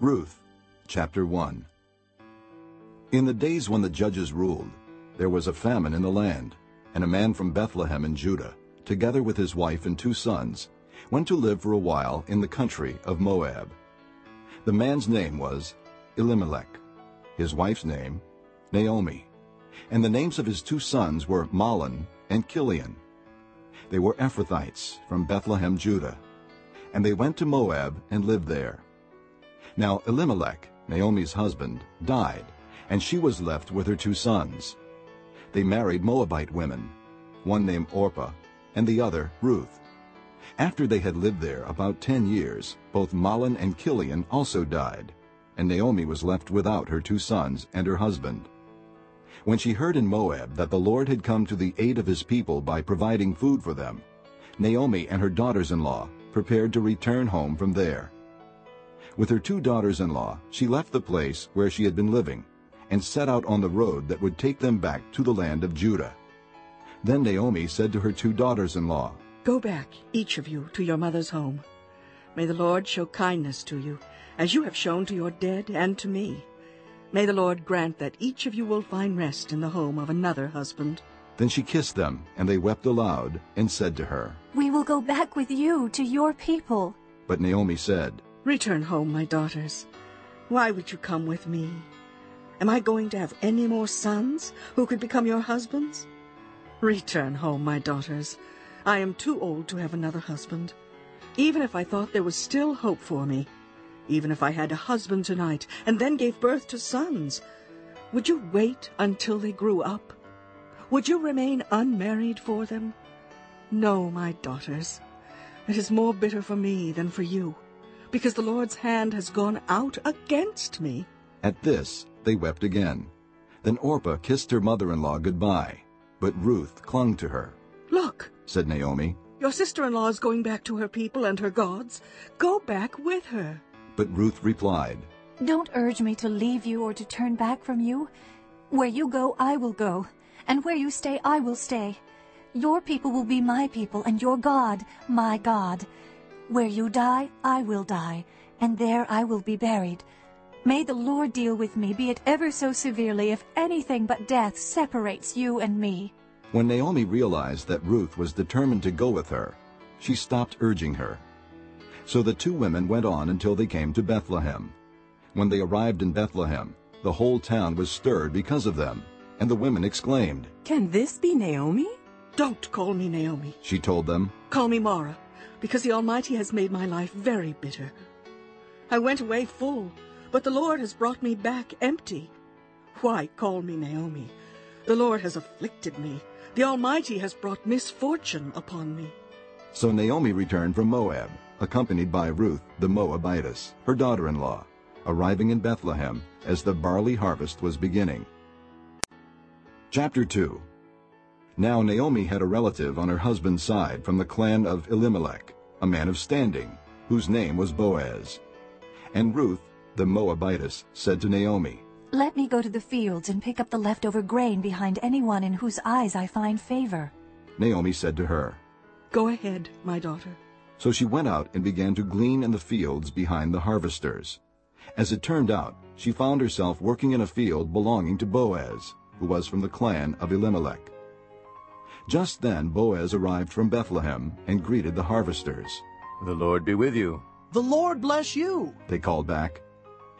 Ruth chapter 1 In the days when the judges ruled, there was a famine in the land, and a man from Bethlehem in Judah, together with his wife and two sons, went to live for a while in the country of Moab. The man's name was Elimelech, his wife's name Naomi, and the names of his two sons were Mahlon and Kilion. They were Ephrathites from Bethlehem, Judah, and they went to Moab and lived there. Now Elimelech, Naomi's husband, died, and she was left with her two sons. They married Moabite women, one named Orpah and the other Ruth. After they had lived there about ten years, both Mahlon and Kilion also died, and Naomi was left without her two sons and her husband. When she heard in Moab that the Lord had come to the aid of his people by providing food for them, Naomi and her daughters-in-law prepared to return home from there. With her two daughters-in-law, she left the place where she had been living and set out on the road that would take them back to the land of Judah. Then Naomi said to her two daughters-in-law, Go back, each of you, to your mother's home. May the Lord show kindness to you, as you have shown to your dead and to me. May the Lord grant that each of you will find rest in the home of another husband. Then she kissed them, and they wept aloud, and said to her, We will go back with you to your people. But Naomi said, Return home, my daughters. Why would you come with me? Am I going to have any more sons who could become your husbands? Return home, my daughters. I am too old to have another husband. Even if I thought there was still hope for me, even if I had a husband tonight and then gave birth to sons, would you wait until they grew up? Would you remain unmarried for them? No, my daughters. It is more bitter for me than for you, because the Lord's hand has gone out against me. At this they wept again. Then Orpah kissed her mother-in-law goodbye, but Ruth clung to her. Look, Said Naomi, your sister-in-law is going back to her people and her gods. Go back with her. but Ruth replied, Don't urge me to leave you or to turn back from you. Where you go, I will go, and where you stay, I will stay. Your people will be my people, and your God, my God. Where you die, I will die, and there I will be buried. May the Lord deal with me, be it ever so severely, if anything but death separates you and me. When Naomi realized that Ruth was determined to go with her, she stopped urging her. So the two women went on until they came to Bethlehem. When they arrived in Bethlehem, the whole town was stirred because of them, and the women exclaimed. Can this be Naomi? Don't call me Naomi. She told them, Call me Mara, because the Almighty has made my life very bitter. I went away full, but the Lord has brought me back empty. Why call me Naomi? The Lord has afflicted me. The Almighty has brought misfortune upon me. So Naomi returned from Moab, accompanied by Ruth the Moabitess, her daughter-in-law, arriving in Bethlehem as the barley harvest was beginning. Chapter 2 Now Naomi had a relative on her husband's side from the clan of Elimelech, a man of standing, whose name was Boaz. And Ruth, the Moabitess, said to Naomi, Let me go to the fields and pick up the leftover grain behind anyone in whose eyes I find favor. Naomi said to her. Go ahead, my daughter. So she went out and began to glean in the fields behind the harvesters. As it turned out, she found herself working in a field belonging to Boaz, who was from the clan of Elimelech. Just then Boaz arrived from Bethlehem and greeted the harvesters. The Lord be with you. The Lord bless you. They called back.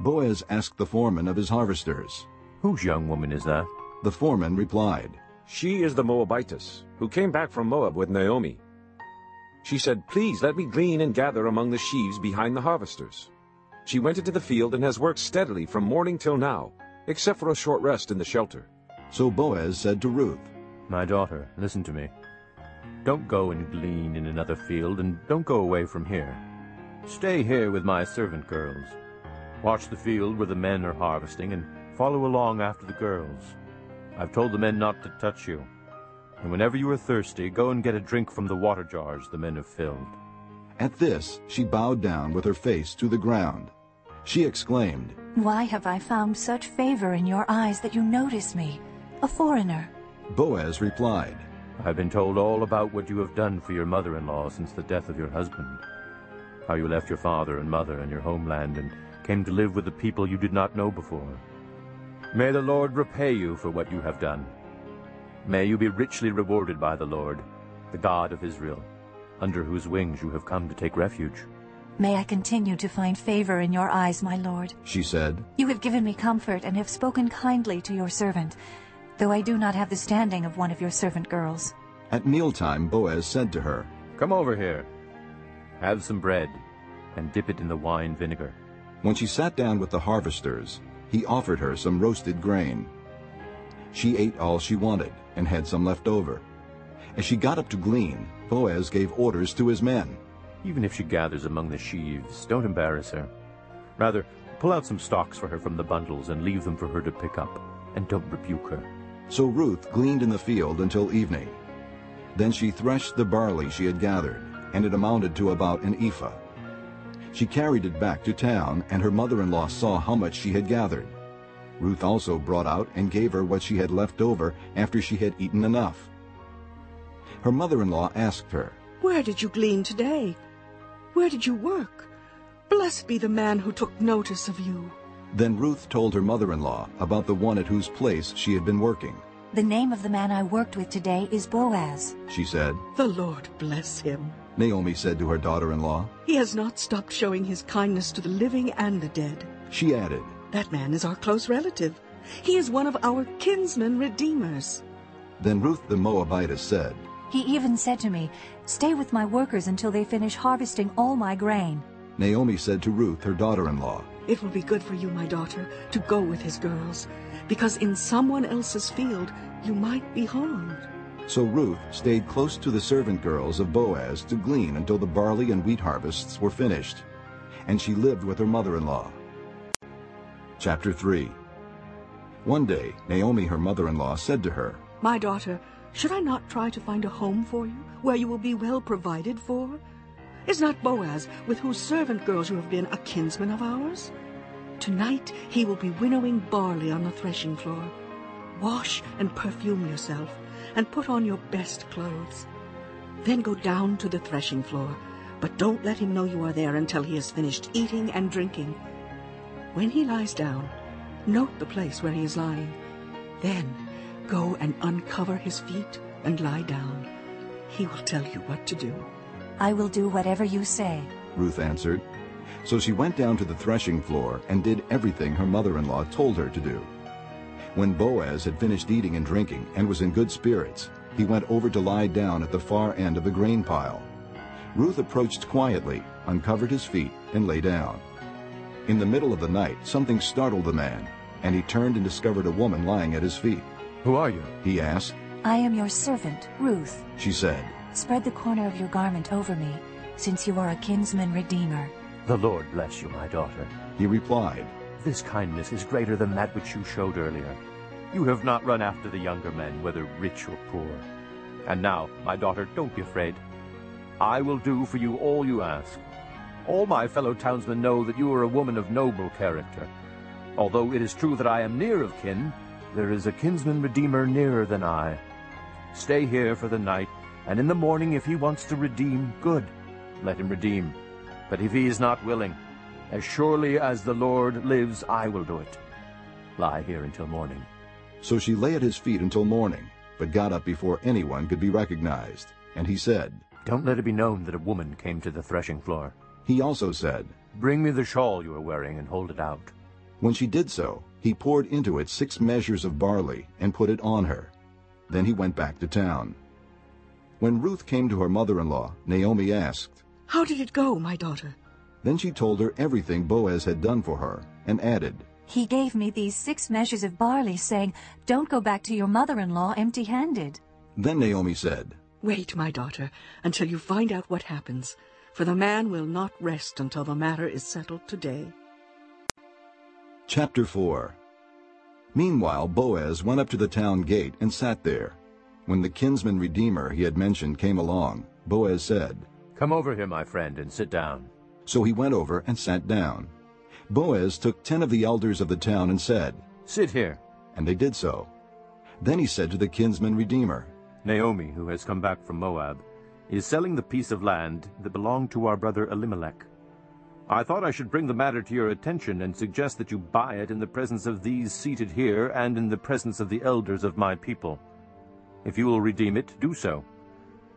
Boaz asked the foreman of his harvesters. Whose young woman is that? The foreman replied, She is the Moabitess, who came back from Moab with Naomi. She said, Please let me glean and gather among the sheaves behind the harvesters. She went into the field and has worked steadily from morning till now, except for a short rest in the shelter. So Boaz said to Ruth, My daughter, listen to me. Don't go and glean in another field, and don't go away from here. Stay here with my servant girls. Watch the field where the men are harvesting, and follow along after the girls. I've told the men not to touch you. And whenever you are thirsty, go and get a drink from the water jars the men have filled. At this she bowed down with her face to the ground. She exclaimed, Why have I found such favor in your eyes that you notice me, a foreigner? Boaz replied, I've been told all about what you have done for your mother-in-law since the death of your husband. how you left your father and mother and your homeland and came to live with the people you did not know before. May the Lord repay you for what you have done. May you be richly rewarded by the Lord, the God of Israel, under whose wings you have come to take refuge. May I continue to find favor in your eyes, my lord. She said, You have given me comfort and have spoken kindly to your servant, though I do not have the standing of one of your servant girls. At mealtime Boaz said to her, Come over here. Have some bread, and dip it in the wine vinegar. When she sat down with the harvesters, he offered her some roasted grain. She ate all she wanted and had some left over. As she got up to glean, Boaz gave orders to his men. Even if she gathers among the sheaves, don't embarrass her. Rather, pull out some stalks for her from the bundles and leave them for her to pick up, and don't rebuke her. So Ruth gleaned in the field until evening. Then she threshed the barley she had gathered, and it amounted to about an ephah. She carried it back to town, and her mother-in-law saw how much she had gathered. Ruth also brought out and gave her what she had left over after she had eaten enough. Her mother-in-law asked her, Where did you glean today? Where did you work? Blessed be the man who took notice of you. Then Ruth told her mother-in-law about the one at whose place she had been working. The name of the man I worked with today is Boaz. She said, The Lord bless him. Naomi said to her daughter-in-law. He has not stopped showing his kindness to the living and the dead. She added, That man is our close relative. He is one of our kinsman redeemers. Then Ruth the Moabitess said, He even said to me, Stay with my workers until they finish harvesting all my grain. Naomi said to Ruth, her daughter-in-law, It will be good for you, my daughter, to go with his girls, because in someone else's field you might be harmed. So Ruth stayed close to the servant girls of Boaz to glean until the barley and wheat harvests were finished. And she lived with her mother-in-law. Chapter 3 One day Naomi her mother-in-law said to her, My daughter, should I not try to find a home for you, where you will be well provided for? Is not Boaz, with whose servant girls you have been, a kinsman of ours? Tonight he will be winnowing barley on the threshing floor. Wash and perfume yourself, and put on your best clothes. Then go down to the threshing floor, but don't let him know you are there until he has finished eating and drinking. When he lies down, note the place where he is lying. Then go and uncover his feet and lie down. He will tell you what to do. I will do whatever you say. Ruth answered. So she went down to the threshing floor and did everything her mother-in-law told her to do. When Boaz had finished eating and drinking and was in good spirits, he went over to lie down at the far end of the grain pile. Ruth approached quietly, uncovered his feet, and lay down. In the middle of the night, something startled the man, and he turned and discovered a woman lying at his feet. Who are you? He asked. I am your servant, Ruth. She said, Spread the corner of your garment over me, since you are a kinsman redeemer. The Lord bless you, my daughter. He replied, This kindness is greater than that which you showed earlier. You have not run after the younger men, whether rich or poor. And now, my daughter, don't be afraid. I will do for you all you ask. All my fellow townsmen know that you are a woman of noble character. Although it is true that I am near of kin, there is a kinsman redeemer nearer than I. Stay here for the night, and in the morning if he wants to redeem, good, let him redeem. But if he is not willing, as surely as the Lord lives, I will do it. Lie here until morning. So she lay at his feet until morning, but got up before anyone could be recognized. And he said, Don't let it be known that a woman came to the threshing floor. He also said, Bring me the shawl you are wearing and hold it out. When she did so, he poured into it six measures of barley and put it on her. Then he went back to town. When Ruth came to her mother-in-law, Naomi asked, How did it go, my daughter? Then she told her everything Boaz had done for her, and added, He gave me these six measures of barley, saying, Don't go back to your mother-in-law empty-handed. Then Naomi said, Wait, my daughter, until you find out what happens, for the man will not rest until the matter is settled today. Chapter 4 Meanwhile Boaz went up to the town gate and sat there. When the kinsman redeemer he had mentioned came along, Boaz said, Come over here, my friend, and sit down. So he went over and sat down. Boaz took ten of the elders of the town and said, Sit here. And they did so. Then he said to the kinsman redeemer, Naomi, who has come back from Moab, is selling the piece of land that belonged to our brother Elimelech. I thought I should bring the matter to your attention and suggest that you buy it in the presence of these seated here and in the presence of the elders of my people. If you will redeem it, do so.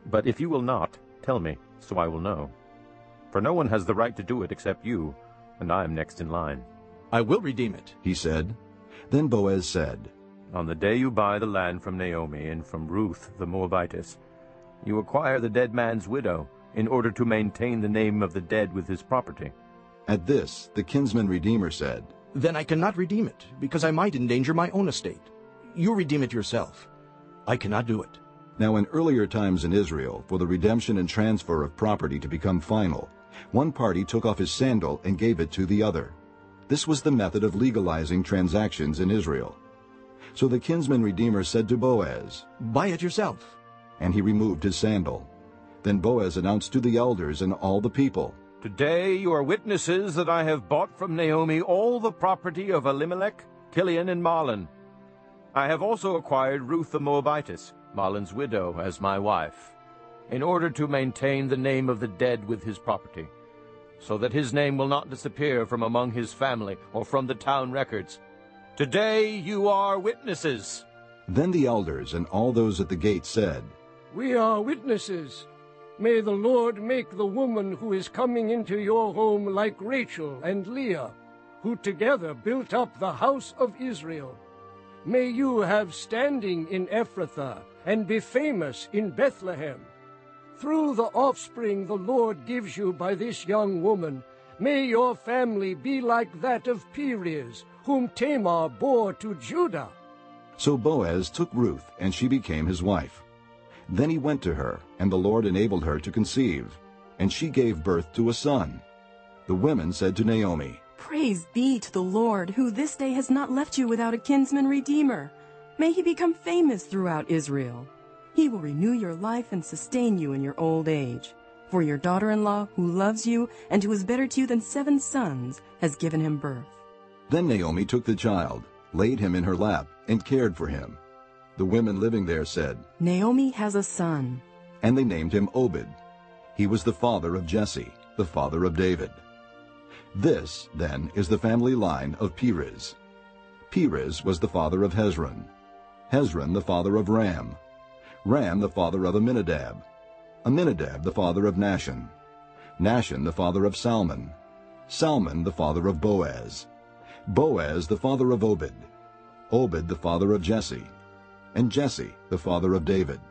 But if you will not, tell me, so I will know. For no one has the right to do it except you, and I am next in line. I will redeem it. He said. Then Boaz said, On the day you buy the land from Naomi and from Ruth the Moabitess, you acquire the dead man's widow, in order to maintain the name of the dead with his property. At this the kinsman redeemer said, Then I cannot redeem it, because I might endanger my own estate. You redeem it yourself. I cannot do it. Now in earlier times in Israel, for the redemption and transfer of property to become final, one party took off his sandal and gave it to the other. This was the method of legalizing transactions in Israel. So the kinsman redeemer said to Boaz, Buy it yourself. And he removed his sandal. Then Boaz announced to the elders and all the people, Today you are witnesses that I have bought from Naomi all the property of Elimelech, Kilion, and Mahlon. I have also acquired Ruth the Moabitess, Mahlon's widow, as my wife, in order to maintain the name of the dead with his property, so that his name will not disappear from among his family or from the town records. Today you are witnesses. Then the elders and all those at the gate said, We are witnesses. May the Lord make the woman who is coming into your home like Rachel and Leah, who together built up the house of Israel. May you have standing in Ephrathah and be famous in Bethlehem. Through the offspring the Lord gives you by this young woman, may your family be like that of Perez, whom Tamar bore to Judah. So Boaz took Ruth, and she became his wife. Then he went to her, and the Lord enabled her to conceive, and she gave birth to a son. The women said to Naomi, Praise be to the Lord, who this day has not left you without a kinsman redeemer. May he become famous throughout Israel. He will renew your life and sustain you in your old age. For your daughter-in-law, who loves you and who is better to you than seven sons, has given him birth. Then Naomi took the child, laid him in her lap, and cared for him. The women living there said, Naomi has a son. And they named him Obed. He was the father of Jesse, the father of David. This, then, is the family line of Perez. Perez was the father of Hezron. Hezron the father of Ram. Ram the father of Amminadab. Amminadab the father of Nahshon. Nahshon the father of Salmon. Salmon the father of Boaz. Boaz the father of Obed. Obed the father of Jesse. And Jesse the father of David.